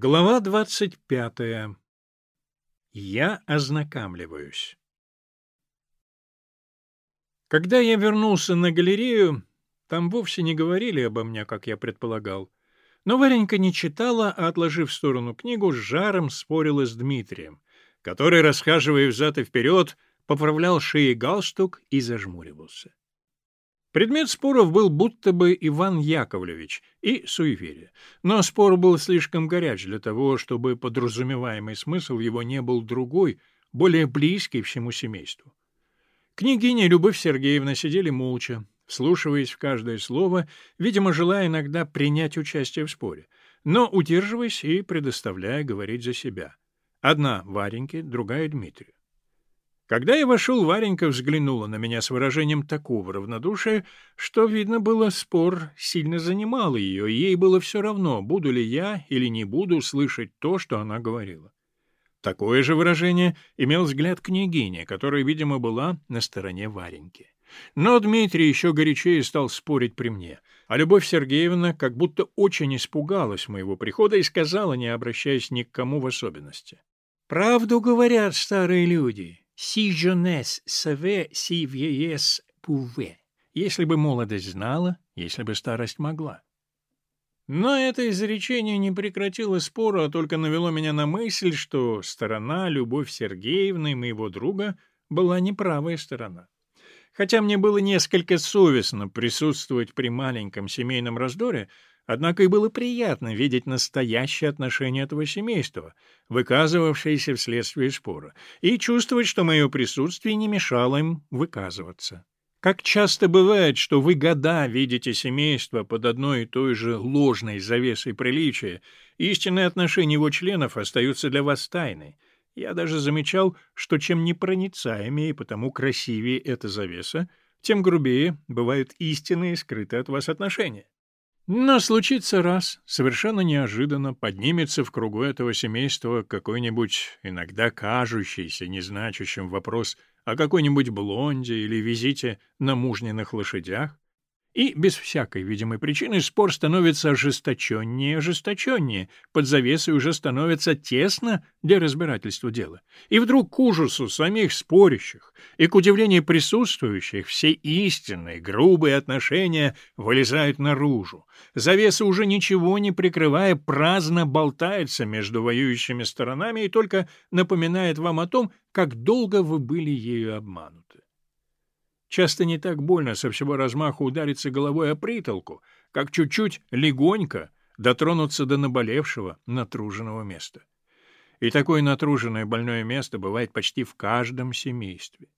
Глава двадцать пятая. Я ознакомливаюсь. Когда я вернулся на галерею, там вовсе не говорили обо мне, как я предполагал. Но Варенька не читала, а, отложив в сторону книгу, с жаром спорила с Дмитрием, который, расхаживая взад и вперед, поправлял шеи галстук и зажмуривался. Предмет споров был будто бы Иван Яковлевич и суеверие. Но спор был слишком горяч для того, чтобы подразумеваемый смысл его не был другой, более близкий всему семейству. Княгиня и Любовь Сергеевна сидели молча, вслушиваясь в каждое слово, видимо, желая иногда принять участие в споре, но удерживаясь и предоставляя говорить за себя. Одна Вареньке, другая Дмитрию. Когда я вошел, Варенька взглянула на меня с выражением такого равнодушия, что, видно было, спор сильно занимал ее, и ей было все равно, буду ли я или не буду слышать то, что она говорила. Такое же выражение имел взгляд княгини, которая, видимо, была на стороне Вареньки. Но Дмитрий еще горячее стал спорить при мне, а Любовь Сергеевна как будто очень испугалась моего прихода и сказала, не обращаясь ни к кому в особенности. «Правду говорят старые люди. «Si jeunesse savait, si vieillesse pouvait». Если бы молодость знала, если бы старость могла. Но это изречение не прекратило спора, а только навело меня на мысль, что сторона Любовь Сергеевны моего друга была неправая сторона. Хотя мне было несколько совестно присутствовать при маленьком семейном раздоре, Однако и было приятно видеть настоящее отношение этого семейства, выказывавшееся вследствие спора, и чувствовать, что мое присутствие не мешало им выказываться. Как часто бывает, что вы года видите семейство под одной и той же ложной завесой приличия, истинные отношения его членов остаются для вас тайной. Я даже замечал, что чем непроницаемее и потому красивее эта завеса, тем грубее бывают истинные скрытые от вас отношения. Но случится раз, совершенно неожиданно поднимется в кругу этого семейства какой-нибудь, иногда кажущийся незначащим вопрос о какой-нибудь блонде или визите на мужниных лошадях, и без всякой видимой причины спор становится ожесточеннее и ожесточеннее, под завесой уже становится тесно для разбирательства дела. И вдруг к ужасу самих спорящих и к удивлению присутствующих все истинные, грубые отношения вылезают наружу. Завеса уже ничего не прикрывая, праздно болтается между воюющими сторонами и только напоминает вам о том, как долго вы были ею обмануты. Часто не так больно со всего размаху удариться головой о притолку, как чуть-чуть легонько дотронуться до наболевшего, натруженного места. И такое натруженное больное место бывает почти в каждом семействе.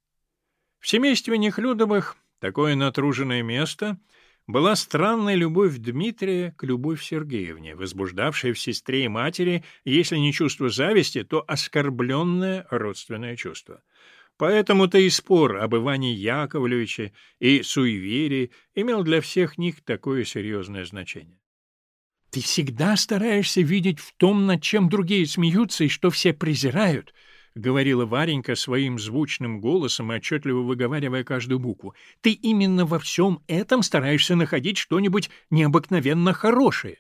В семействе Нехлюдовых такое натруженное место была странная любовь Дмитрия к Любовь Сергеевне, возбуждавшая в сестре и матери, если не чувство зависти, то оскорбленное родственное чувство — Поэтому-то и спор об Иване Яковлевиче и суеверии имел для всех них такое серьезное значение. «Ты всегда стараешься видеть в том, над чем другие смеются и что все презирают», — говорила Варенька своим звучным голосом и отчетливо выговаривая каждую букву. «Ты именно во всем этом стараешься находить что-нибудь необыкновенно хорошее.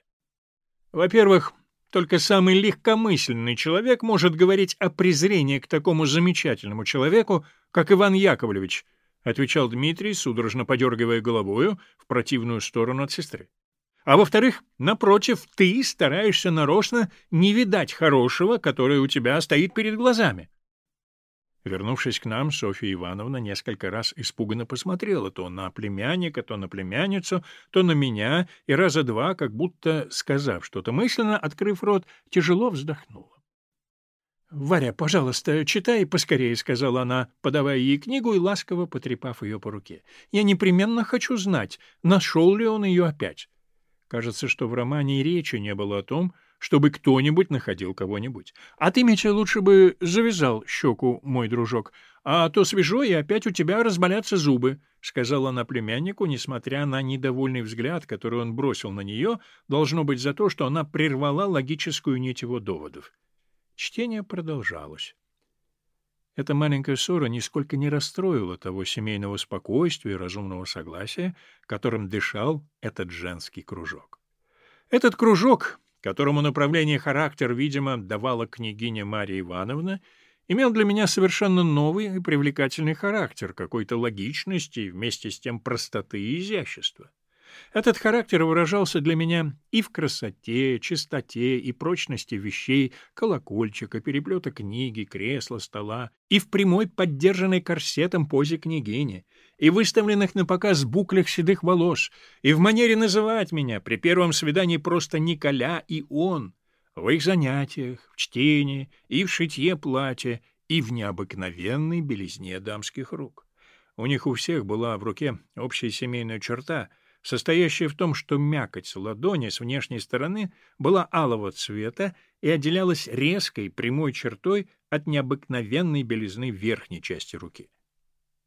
Во-первых, только самый легкомысленный человек может говорить о презрении к такому замечательному человеку, как Иван Яковлевич, — отвечал Дмитрий, судорожно подергивая головою в противную сторону от сестры. А во-вторых, напротив, ты стараешься нарочно не видать хорошего, которое у тебя стоит перед глазами. Вернувшись к нам, Софья Ивановна несколько раз испуганно посмотрела то на племянника, то на племянницу, то на меня, и раза два, как будто, сказав что-то мысленно, открыв рот, тяжело вздохнула. — Варя, пожалуйста, читай поскорее, — сказала она, подавая ей книгу и ласково потрепав ее по руке. — Я непременно хочу знать, нашел ли он ее опять. Кажется, что в романе и речи не было о том, чтобы кто-нибудь находил кого-нибудь. А ты, Митя, лучше бы завязал щеку, мой дружок, а то свежо, и опять у тебя разболятся зубы, — сказала она племяннику, несмотря на недовольный взгляд, который он бросил на нее, должно быть за то, что она прервала логическую нить его доводов. Чтение продолжалось. Эта маленькая ссора нисколько не расстроила того семейного спокойствия и разумного согласия, которым дышал этот женский кружок. Этот кружок которому направление характер, видимо, давала княгиня Мария Ивановна, имел для меня совершенно новый и привлекательный характер, какой-то логичности, вместе с тем простоты и изящества. Этот характер выражался для меня и в красоте, чистоте и прочности вещей, колокольчика, переплета книги, кресла, стола, и в прямой поддержанной корсетом позе княгини, и выставленных на показ буклях седых волос, и в манере называть меня при первом свидании просто Николя и он, в их занятиях, в чтении и в шитье платья, и в необыкновенной белизне дамских рук. У них у всех была в руке общая семейная черта — состоящая в том, что мякоть ладони с внешней стороны была алого цвета и отделялась резкой прямой чертой от необыкновенной белизны верхней части руки.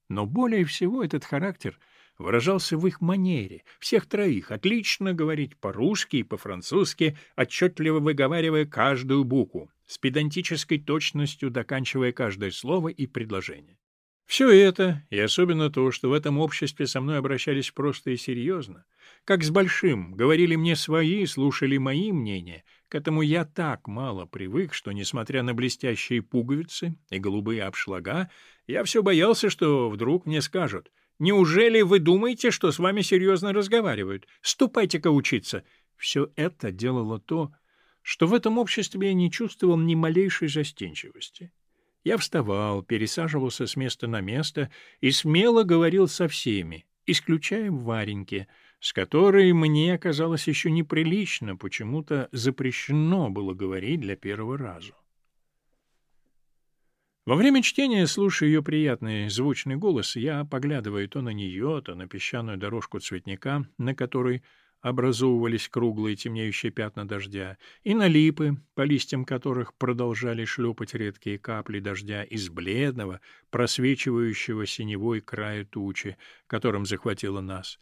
Но более всего этот характер выражался в их манере, всех троих, отлично говорить по-русски и по-французски, отчетливо выговаривая каждую букву, с педантической точностью доканчивая каждое слово и предложение. Все это, и особенно то, что в этом обществе со мной обращались просто и серьезно, как с большим, говорили мне свои, слушали мои мнения, к этому я так мало привык, что, несмотря на блестящие пуговицы и голубые обшлага, я все боялся, что вдруг мне скажут «Неужели вы думаете, что с вами серьезно разговаривают? Ступайте-ка учиться!» Все это делало то, что в этом обществе я не чувствовал ни малейшей застенчивости. Я вставал, пересаживался с места на место и смело говорил со всеми, исключая Вареньке, с которой мне казалось еще неприлично, почему-то запрещено было говорить для первого раза. Во время чтения, слушая ее приятный звучный голос, я поглядываю то на нее, то на песчаную дорожку цветника, на которой образовывались круглые темнеющие пятна дождя, и на липы, по листьям которых продолжали шлепать редкие капли дождя из бледного, просвечивающего синевой края тучи, которым захватило нас,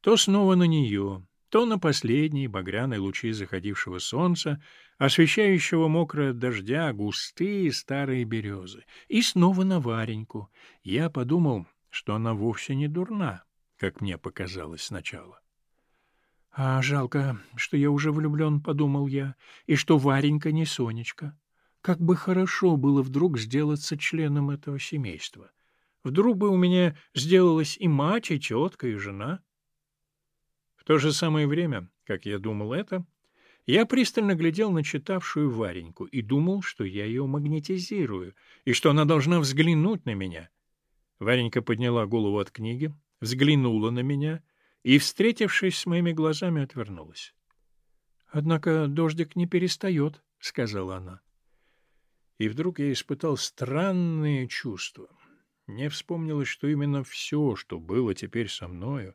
то снова на нее, то на последние багряные лучи заходившего солнца, освещающего мокрое дождя густые старые березы, и снова на Вареньку. Я подумал, что она вовсе не дурна, как мне показалось сначала. «А жалко, что я уже влюблен», — подумал я, — «и что Варенька не Сонечка. Как бы хорошо было вдруг сделаться членом этого семейства. Вдруг бы у меня сделалась и мать, и тетка, и жена». В то же самое время, как я думал это, я пристально глядел на читавшую Вареньку и думал, что я ее магнетизирую, и что она должна взглянуть на меня. Варенька подняла голову от книги, взглянула на меня — и, встретившись с моими глазами, отвернулась. — Однако дождик не перестает, — сказала она. И вдруг я испытал странные чувства. Мне вспомнилось, что именно все, что было теперь со мною,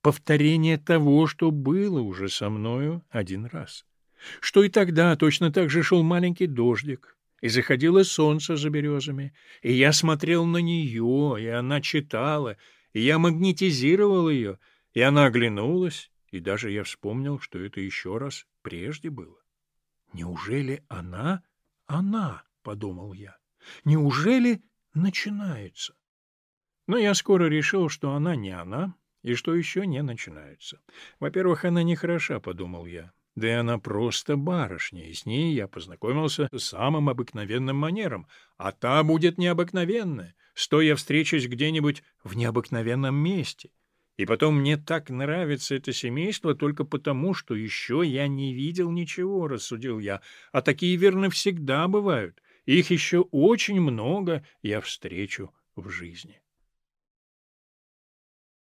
повторение того, что было уже со мною один раз. Что и тогда точно так же шел маленький дождик, и заходило солнце за березами, и я смотрел на нее, и она читала, и я магнетизировал ее — и она оглянулась, и даже я вспомнил, что это еще раз прежде было. «Неужели она? Она?» — подумал я. «Неужели начинается?» Но я скоро решил, что она не она, и что еще не начинается. Во-первых, она не хороша, — подумал я. Да и она просто барышня, и с ней я познакомился самым обыкновенным манером, а та будет необыкновенная, стоя встречусь где-нибудь в необыкновенном месте — и потом мне так нравится это семейство только потому, что еще я не видел ничего, — рассудил я. А такие, верно, всегда бывают. Их еще очень много я встречу в жизни.